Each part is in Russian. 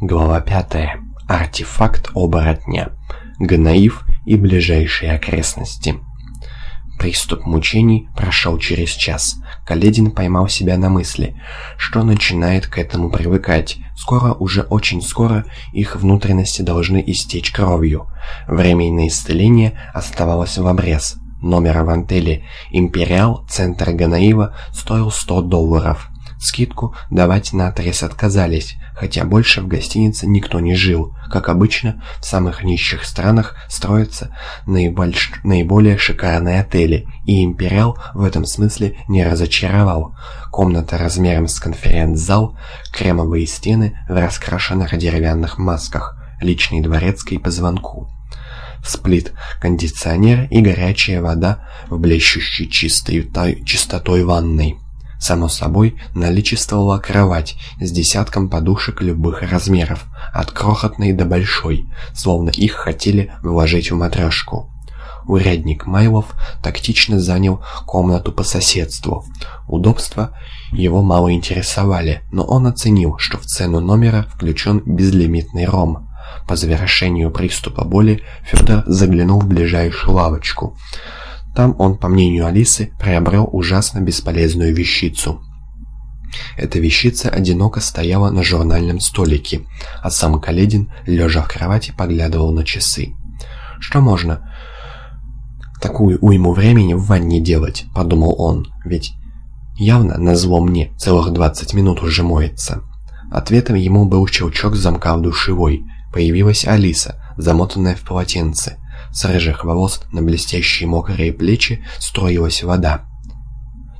Глава 5. Артефакт оборотня. Гнаив и ближайшие окрестности. Приступ мучений прошел через час. Каледин поймал себя на мысли, что начинает к этому привыкать. Скоро, уже очень скоро, их внутренности должны истечь кровью. Временное исцеление оставалось в обрез. Номер в антеле «Империал» центра Ганаива стоил 100 долларов. Скидку давать на отрез отказались, хотя больше в гостинице никто не жил. Как обычно, в самых нищих странах строятся наибольш... наиболее шикарные отели, и «Империал» в этом смысле не разочаровал. Комната размером с конференц-зал, кремовые стены в раскрашенных деревянных масках, личный дворецкий по звонку. Сплит, кондиционер и горячая вода в блещущей чистой, чистотой ванной. Само собой, наличествовала кровать с десятком подушек любых размеров, от крохотной до большой, словно их хотели вложить в матрешку. Урядник Майлов тактично занял комнату по соседству. Удобства его мало интересовали, но он оценил, что в цену номера включен безлимитный ром. По завершению приступа боли Федор заглянул в ближайшую лавочку – там он, по мнению Алисы, приобрел ужасно бесполезную вещицу. Эта вещица одиноко стояла на журнальном столике, а сам Каледин, лежа в кровати, поглядывал на часы. «Что можно такую уйму времени в ванне делать?» – подумал он, ведь явно на зло мне целых 20 минут уже моется. Ответом ему был щелчок замка в душевой. Появилась Алиса, замотанная в полотенце. С рыжих волос на блестящие мокрые плечи строилась вода.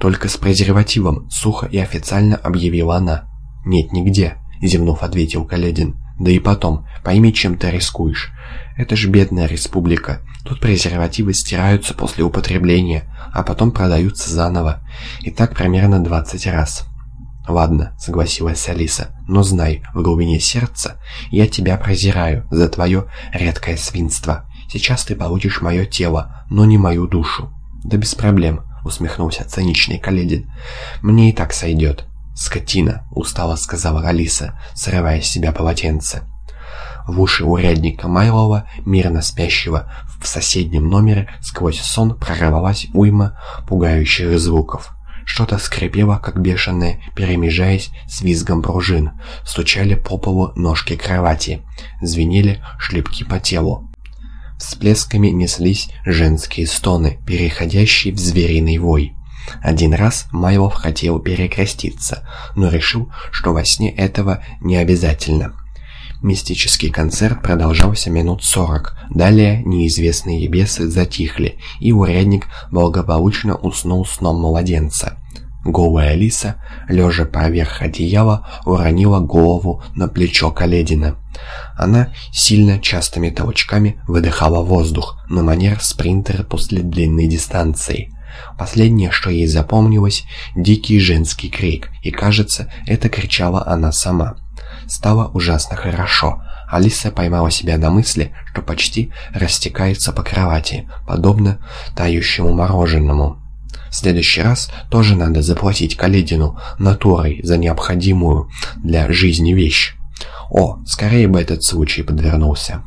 «Только с презервативом», — сухо и официально объявила она. «Нет, нигде», — зевнув, ответил Каледин. «Да и потом, пойми, чем ты рискуешь. Это ж бедная республика. Тут презервативы стираются после употребления, а потом продаются заново. И так примерно 20 раз». «Ладно», — согласилась Алиса, — «но знай, в глубине сердца я тебя презираю за твое редкое свинство. Сейчас ты получишь мое тело, но не мою душу». «Да без проблем», — усмехнулся циничный Каледин. «Мне и так сойдет». «Скотина», — устало сказала Алиса, срывая с себя полотенце. В уши урядника Майлова, мирно спящего в соседнем номере, сквозь сон прорвалась уйма пугающих звуков. Что-то скрипело, как бешеное, перемежаясь с визгом пружин. Стучали по полу ножки кровати. Звенели шлепки по телу. Всплесками неслись женские стоны, переходящие в звериный вой. Один раз Майлов хотел перекреститься, но решил, что во сне этого не обязательно. Мистический концерт продолжался минут сорок. Далее неизвестные бесы затихли, и урядник благополучно уснул сном младенца. Голая Алиса, лежа поверх одеяла, уронила голову на плечо Каледина. Она сильно частыми толчками выдыхала воздух на манер спринтера после длинной дистанции. Последнее, что ей запомнилось, дикий женский крик, и кажется, это кричала она сама. Стало ужасно хорошо. Алиса поймала себя на мысли, что почти растекается по кровати, подобно тающему мороженому. В следующий раз тоже надо заплатить Каледину натурой за необходимую для жизни вещь. О, скорее бы этот случай подвернулся.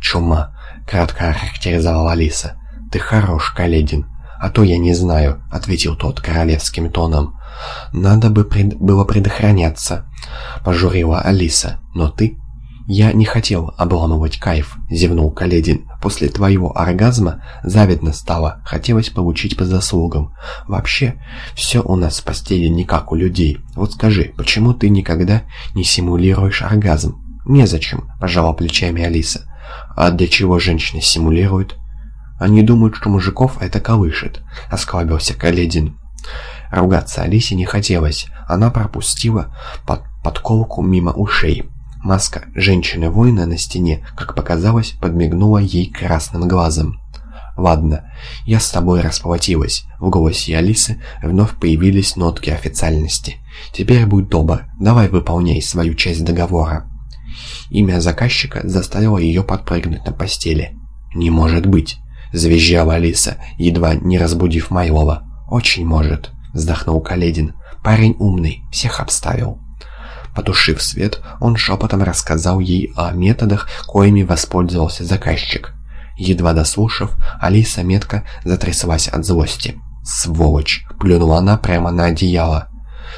«Чума», — кратко охарактеризовала Алиса. «Ты хорош, Каледин». «А то я не знаю», — ответил тот королевским тоном. «Надо бы пред... было предохраняться», — пожурила Алиса. «Но ты «Я не хотел обламывать кайф», — зевнул Каледин. «После твоего оргазма завидно стало, хотелось получить по заслугам. Вообще, все у нас в постели не как у людей. Вот скажи, почему ты никогда не симулируешь оргазм?» «Незачем», — пожала плечами Алиса. «А для чего женщины симулируют?» «Они думают, что мужиков это колышет», — осклабился Каледин. Ругаться Алисе не хотелось. Она пропустила под подколку мимо ушей. Маска женщины-воина на стене, как показалось, подмигнула ей красным глазом. «Ладно, я с тобой расплатилась». В голосе Алисы вновь появились нотки официальности. «Теперь будь добр, давай выполняй свою часть договора». Имя заказчика заставило ее подпрыгнуть на постели. «Не может быть!» – завизжала Алиса, едва не разбудив Майлова. «Очень может», – вздохнул Каледин. «Парень умный, всех обставил». Потушив свет, он шепотом рассказал ей о методах, коими воспользовался заказчик. Едва дослушав, Алиса метко затряслась от злости. «Сволочь!» — плюнула она прямо на одеяло.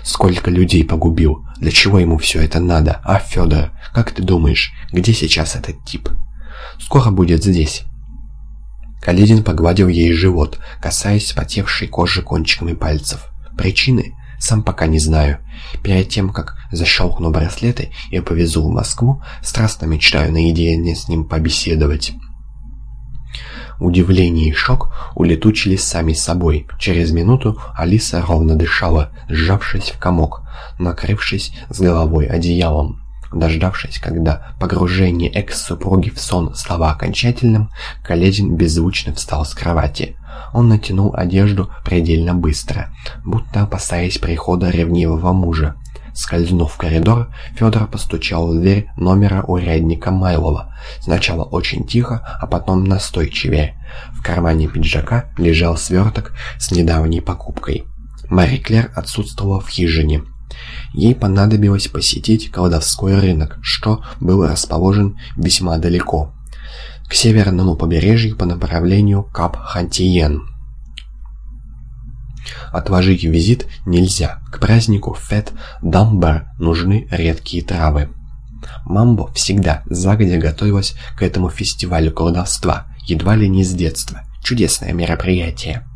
«Сколько людей погубил! Для чего ему все это надо? А, Федор, как ты думаешь, где сейчас этот тип?» «Скоро будет здесь». Каледин погладил ей живот, касаясь потевшей кожи кончиками пальцев. Причины? Сам пока не знаю. Перед тем, как защелкну браслеты и повезу в Москву, страстно мечтаю наедине с ним побеседовать. Удивление и шок улетучились сами собой. Через минуту Алиса ровно дышала, сжавшись в комок, накрывшись с головой одеялом. Дождавшись, когда погружение экс-супруги в сон стало окончательным, Каледин беззвучно встал с кровати. Он натянул одежду предельно быстро, будто опасаясь прихода ревнивого мужа. Скользнув в коридор, Федор постучал в дверь номера урядника Майлова. Сначала очень тихо, а потом настойчивее. В кармане пиджака лежал сверток с недавней покупкой. Мари Клер отсутствовала в хижине. Ей понадобилось посетить колдовской рынок, что был расположен весьма далеко, к северному побережью по направлению Кап-Хантиен. Отложить визит нельзя. К празднику Фет Дамбар нужны редкие травы. Мамбо всегда загодя готовилась к этому фестивалю колдовства, едва ли не с детства. Чудесное мероприятие.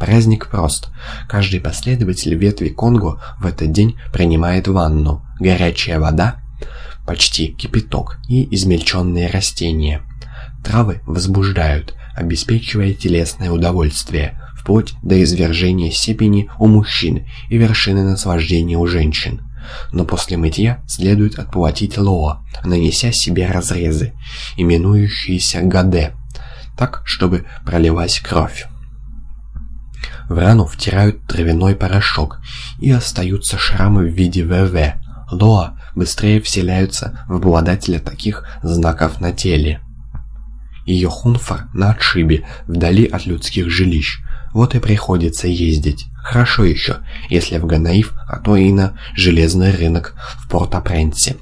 Праздник прост. Каждый последователь ветви Конго в этот день принимает ванну. Горячая вода, почти кипяток и измельченные растения. Травы возбуждают, обеспечивая телесное удовольствие, вплоть до извержения степени у мужчин и вершины наслаждения у женщин. Но после мытья следует отплатить лоа, нанеся себе разрезы, именующиеся гаде, так, чтобы проливась кровь. В рану втирают травяной порошок, и остаются шрамы в виде ВВ. Лоа быстрее вселяются в обладателя таких знаков на теле. Ее хунфар на отшибе, вдали от людских жилищ, вот и приходится ездить. Хорошо еще, если в Ганаив, а то и на железный рынок в Порт-Апренсе.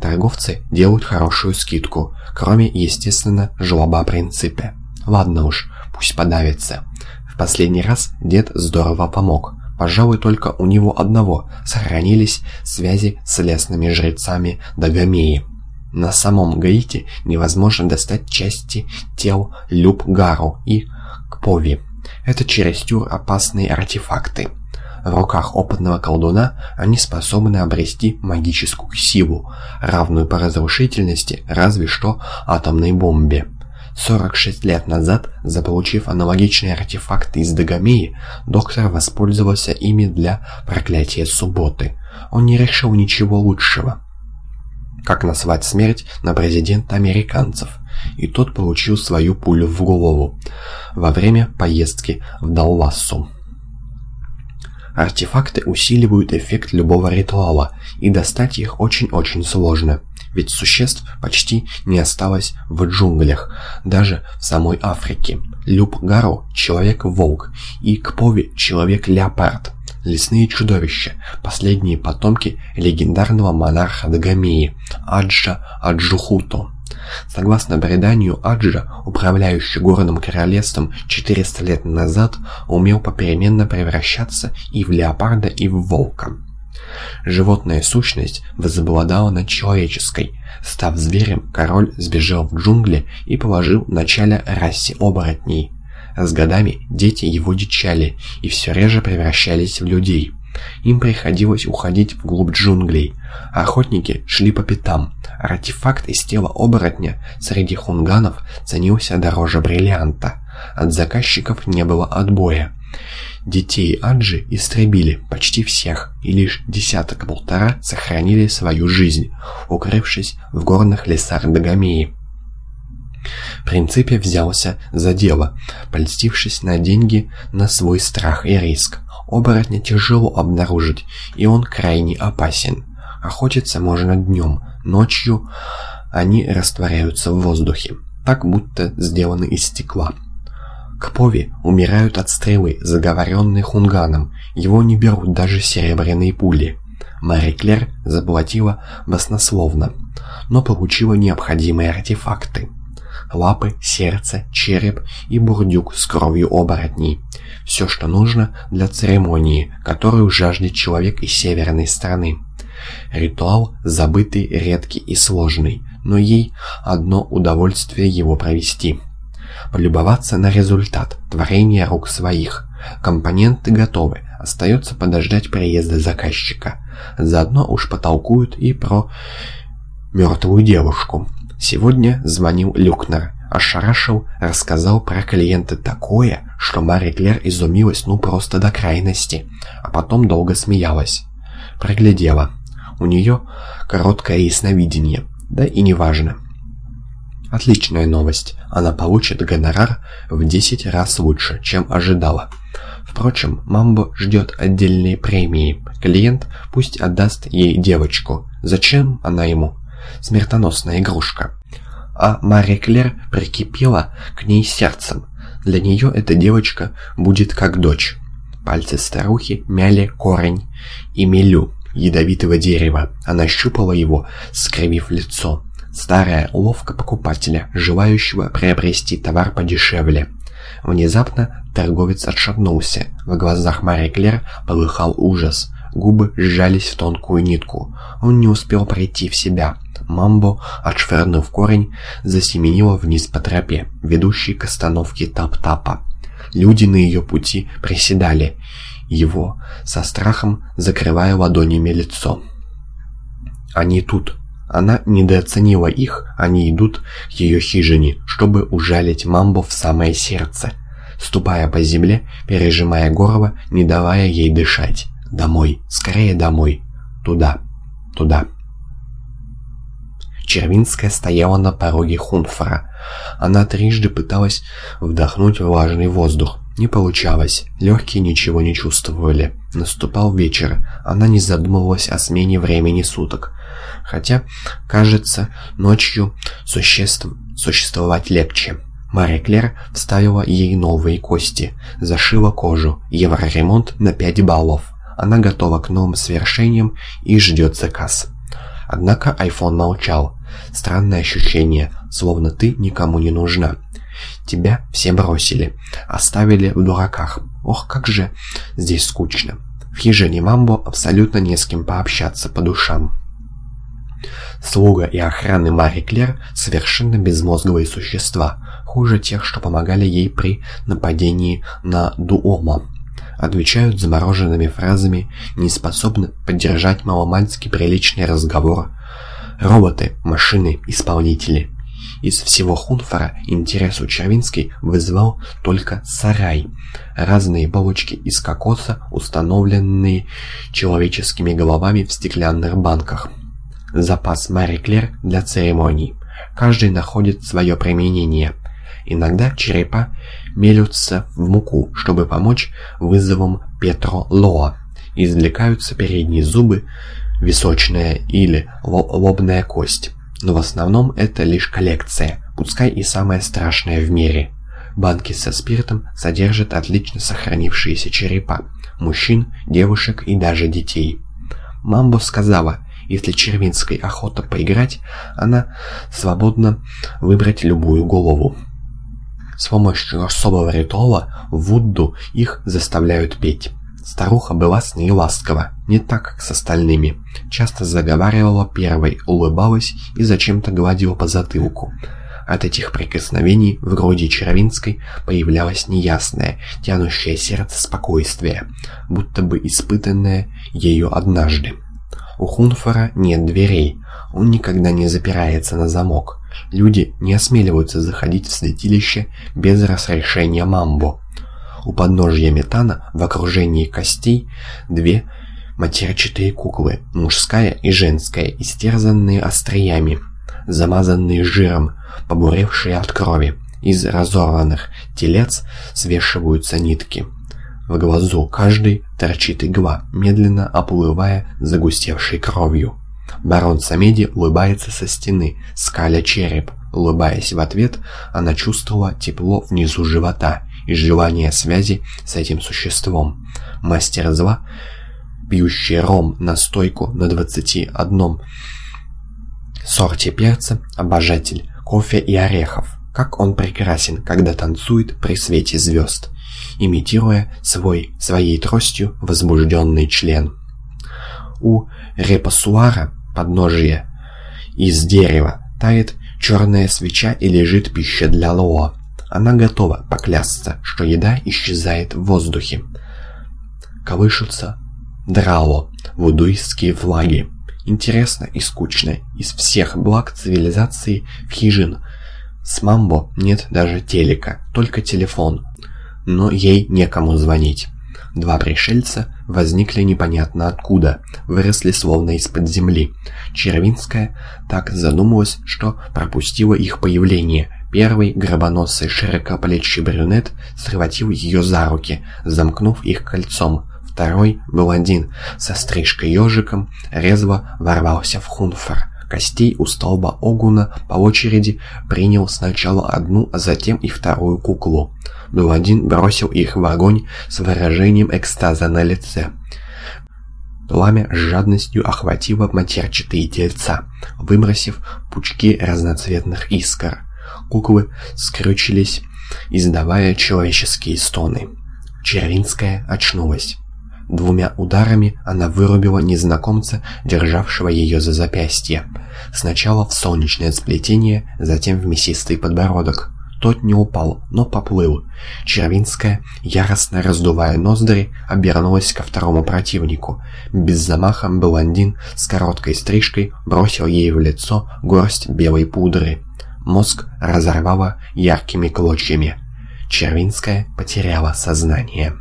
Торговцы делают хорошую скидку, кроме, естественно, жлоба принципе. Ладно уж, пусть подавится. В последний раз дед здорово помог. Пожалуй, только у него одного сохранились связи с лесными жрецами Дагомеи. На самом Гаити невозможно достать части тел Люб-Гару и Кпови. Это чересчур опасные артефакты. В руках опытного колдуна они способны обрести магическую силу, равную по разрушительности разве что атомной бомбе. 46 лет назад, заполучив аналогичные артефакты из Дагомеи, доктор воспользовался ими для проклятия субботы. Он не решил ничего лучшего. Как назвать смерть на президента американцев? и тот получил свою пулю в голову во время поездки в Далласу. Артефакты усиливают эффект любого ритуала, и достать их очень-очень сложно, ведь существ почти не осталось в джунглях, даже в самой Африке. Люб Гару – человек-волк, и Кпови – человек-леопард. Лесные чудовища, последние потомки легендарного монарха Дагомеи, Аджа Аджухуто. Согласно преданию, Аджа, управляющий городом королевством 400 лет назад, умел попеременно превращаться и в леопарда, и в волка. Животная сущность возобладала над человеческой. Став зверем, король сбежал в джунгли и положил начало расе оборотней. С годами дети его дичали и все реже превращались в людей. Им приходилось уходить вглубь джунглей. Охотники шли по пятам. Артефакт из тела оборотня среди хунганов ценился дороже бриллианта. От заказчиков не было отбоя. Детей Аджи истребили почти всех, и лишь десяток-полтора сохранили свою жизнь, укрывшись в горных лесах Дагомеи. Принципе взялся за дело, польстившись на деньги на свой страх и риск. Оборотня тяжело обнаружить, и он крайне опасен. Охотиться можно днем, ночью они растворяются в воздухе, так будто сделаны из стекла. Кпови умирают от стрелы, заговоренной хунганом, его не берут даже серебряные пули. Мари Клер заплатила баснословно, но получила необходимые артефакты. Лапы, сердце, череп и бурдюк с кровью оборотней. Все, что нужно для церемонии, которую жаждет человек из северной страны. Ритуал забытый, редкий и сложный, но ей одно удовольствие его провести. Полюбоваться на результат творения рук своих. Компоненты готовы, остается подождать приезда заказчика. Заодно уж потолкуют и про мертвую девушку. Сегодня звонил Люкнер, ошарашил, рассказал про клиента такое, что Мари Клер изумилась ну просто до крайности, а потом долго смеялась. Проглядела. У нее короткое ясновидение, да и неважно. Отличная новость. Она получит гонорар в 10 раз лучше, чем ожидала. Впрочем, Мамбо ждет отдельные премии. Клиент пусть отдаст ей девочку. Зачем она ему? Смертоносная игрушка. А Мари Клер прикипела к ней сердцем. Для нее эта девочка будет как дочь. Пальцы старухи мяли корень и мелю ядовитого дерева. Она щупала его, скривив лицо. Старая ловко покупателя, желающего приобрести товар подешевле. Внезапно торговец отшатнулся. В глазах Мари Клер полыхал ужас. Губы сжались в тонкую нитку. Он не успел прийти в себя. Мамбо, отшвырнув корень, засеменила вниз по тропе, ведущей к остановке Тап-Тапа. Люди на ее пути приседали. Его, со страхом, закрывая ладонями лицо. «Они тут», она недооценила их, они идут к ее хижине, чтобы ужалить Мамбо в самое сердце. Ступая по земле, пережимая горло, не давая ей дышать. Домой, скорее домой. Туда, туда. Червинская стояла на пороге Хунфора. Она трижды пыталась вдохнуть влажный воздух. Не получалось, легкие ничего не чувствовали. Наступал вечер, она не задумывалась о смене времени суток. Хотя, кажется, ночью существ... существовать легче. Мария Клер вставила ей новые кости, зашила кожу, евроремонт на 5 баллов. Она готова к новым свершениям и ждет заказ. Однако iPhone молчал. Странное ощущение, словно ты никому не нужна. Тебя все бросили, оставили в дураках. Ох, как же здесь скучно. В хижине Мамбо абсолютно не с кем пообщаться по душам. Слуга и охраны Мари Клер совершенно безмозглые существа, хуже тех, что помогали ей при нападении на Дуома. Отвечают замороженными фразами, не способны поддержать маломальски приличный разговор. Роботы, машины, исполнители. Из всего Хунфора интерес у Червинской вызывал только сарай. Разные полочки из кокоса, установленные человеческими головами в стеклянных банках. Запас Мари Клер для церемоний. Каждый находит свое применение. Иногда черепа мелются в муку, чтобы помочь вызовам Петро Лоа. Извлекаются передние зубы, височная или лобная кость. Но в основном это лишь коллекция, пускай и самая страшная в мире. Банки со спиртом содержат отлично сохранившиеся черепа, мужчин, девушек и даже детей. Мамбо сказала, если Червинской охота поиграть, она свободна выбрать любую голову. С помощью особого ритуала Вудду их заставляют петь. Старуха была с ней ласкова, не так, как с остальными. Часто заговаривала первой, улыбалась и зачем-то гладила по затылку. От этих прикосновений в груди Червинской появлялось неясное, тянущее сердце спокойствие, будто бы испытанное ею однажды. У Хунфора нет дверей, он никогда не запирается на замок. Люди не осмеливаются заходить в святилище без разрешения Мамбо. У подножья метана в окружении костей две матерчатые куклы, мужская и женская, истерзанные остриями, замазанные жиром, побуревшие от крови. Из разорванных телец свешиваются нитки. В глазу каждый торчит игла, медленно оплывая загустевшей кровью. Барон Самеди улыбается со стены, скаля череп. Улыбаясь в ответ, она чувствовала тепло внизу живота и желание связи с этим существом. Мастер зла пьющие ром, настойку на 21 сорте перца, обожатель кофе и орехов. Как он прекрасен, когда танцует при свете звезд, имитируя свой своей тростью возбужденный член. У репассуара подножия из дерева тает черная свеча и лежит пища для Лоа. Она готова поклясться, что еда исчезает в воздухе. Колышутся драо, вудуистские флаги. Интересно и скучно. Из всех благ цивилизации в хижин. С Мамбо нет даже телека, только телефон. Но ей некому звонить. Два пришельца возникли непонятно откуда, выросли словно из-под земли. Червинская так задумалась, что пропустила их появление. Первый гробоносый широкоплечий брюнет схватил ее за руки, замкнув их кольцом. Второй, блондин, со стрижкой-ежиком, резво ворвался в хунфор. Костей у столба Огуна по очереди принял сначала одну, а затем и вторую куклу. Блондин бросил их в огонь с выражением экстаза на лице. Пламя с жадностью охватило матерчатые тельца, выбросив пучки разноцветных искр. Куклы скрючились, издавая человеческие стоны. Червинская очнулась. Двумя ударами она вырубила незнакомца, державшего ее за запястье. Сначала в солнечное сплетение, затем в мясистый подбородок. Тот не упал, но поплыл. Червинская, яростно раздувая ноздри, обернулась ко второму противнику. Без замаха блондин с короткой стрижкой бросил ей в лицо горсть белой пудры. Мозг разорвало яркими клочьями. Червинская потеряла сознание.